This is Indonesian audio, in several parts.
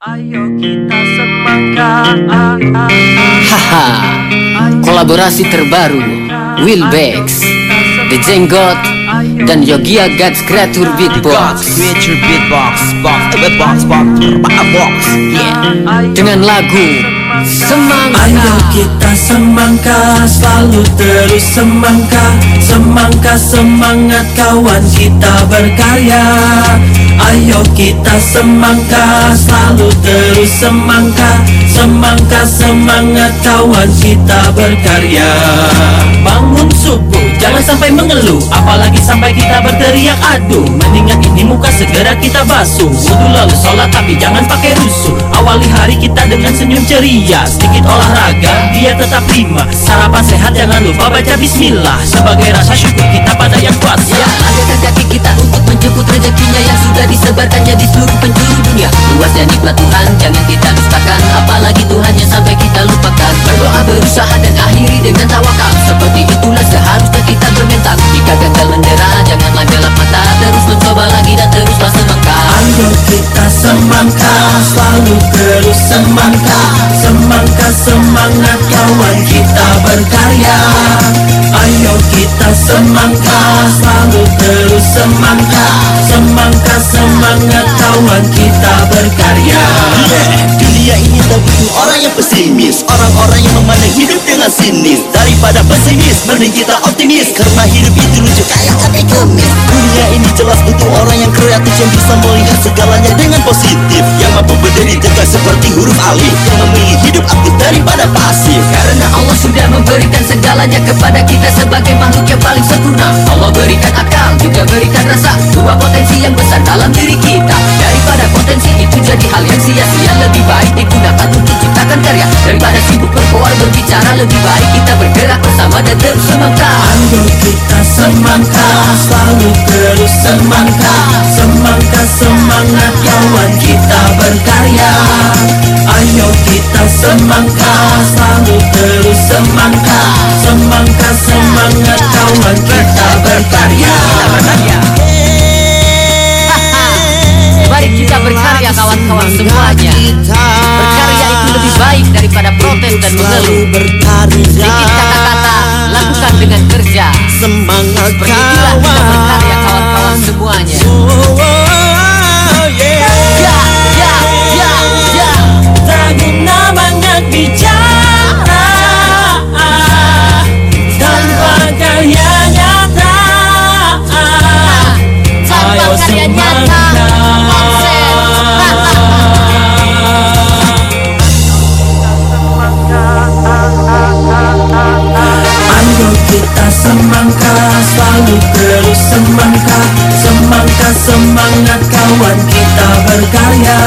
Ayo kita semangka Haha, kolaborasi terbaru. Will Bex, The Jenggot, dan Yogia Gods Creature Beatbox. Creature Beatbox Box eh, Box Box. Dengan lagu Ayo Semangat kita semangka Selalu terus semangka Semangka semangat kawan kita berkarya Ayo kita semangka Selalu terus semangka. Semangka semangat kawan kita berkarya. Bangun subuh jangan sampai mengeluh. Apalagi sampai kita berteriak aduh Mendingan ini muka segera kita basuh. Wudhu lalu sholat tapi jangan pakai rusuh. Awali hari kita dengan senyum ceria. Sedikit olahraga biar tetap prima. Sarapan sehat jangan lupa baca bismillah. Sebagai rasa syukur kita pada yang kuasa Ya, langkahkan kaki kita untuk menjemput rezekinya yang sudah disebarkannya di seluruh penjuru dunia. Luasnya nikmat Tuhan, jangan kita dustakan. Apalagi Tuhannya sampai kita lupakan. Berdoa, berusaha dan akhiri dengan tawakal. Seperti itulah seharusnya kita bermental. Jika gagal mendera, janganlah gelap mata. Terus mencoba lagi dan teruslah semangka. Ayo kita semangka Selalu terus semangka Semangka semangat kawan kita berkarya Ayo kita semangka Selalu terus semangka Semangka semangat kawan kita berkarya. Dunia ini tak butuh orang yang pesimis. Orang-orang yang memandang hidup dengan sinis. Daripada pesimis, mending kita optimis. Karena hidup itu lucu kayak tapi kumis Dunia ini jelas butuh orang yang kreatif Yang bisa melihat segalanya dengan positif. Yang mampu berdiri tegak seperti huruf alif. Yang memilih hidup aktif daripada pasif. Karena Allah sudah memberikan segalanya kepada kita sebagai makhluk yang paling sempurna. Allah berikan akal, Dua potensi yang besar dalam diri kita. Daripada potensi itu jadi hal yang sia-sia. Lebih baik digunakan untuk ciptakan karya. Daripada sibuk berkoar berbicara Lebih baik kita bergerak bersama dan terus semangka. Ayo kita semangka Selalu terus semangka. Semangka semangat kawan kita berkarya. Ayo kita semangka Selalu terus semangka. Semangka semangat kawan kita berkarya. Mari kita berkarya kawan-kawan semuanya. Berkarya itu lebih baik daripada protes dan mengeluh. Sedikit kata-kata, lakukan dengan kerja. Semangat Seperti itulah kita berkarya kawan-kawan semuanya Selalu terus semangka Semangka semangat kawan kita berkarya.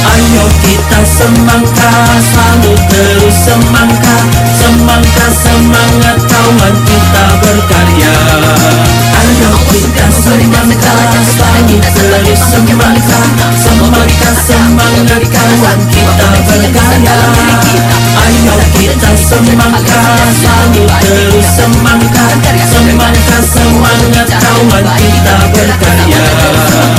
Ayo kita semangka Selalu terus semangka Semangka semangat kawan kita berkarya. Ayo kita semangka Selalu terus semangka Semangka semangat kawan kita berkarya. Ayo kita semangka Selalu terus semangka Semangka semangat kawan kita berkarya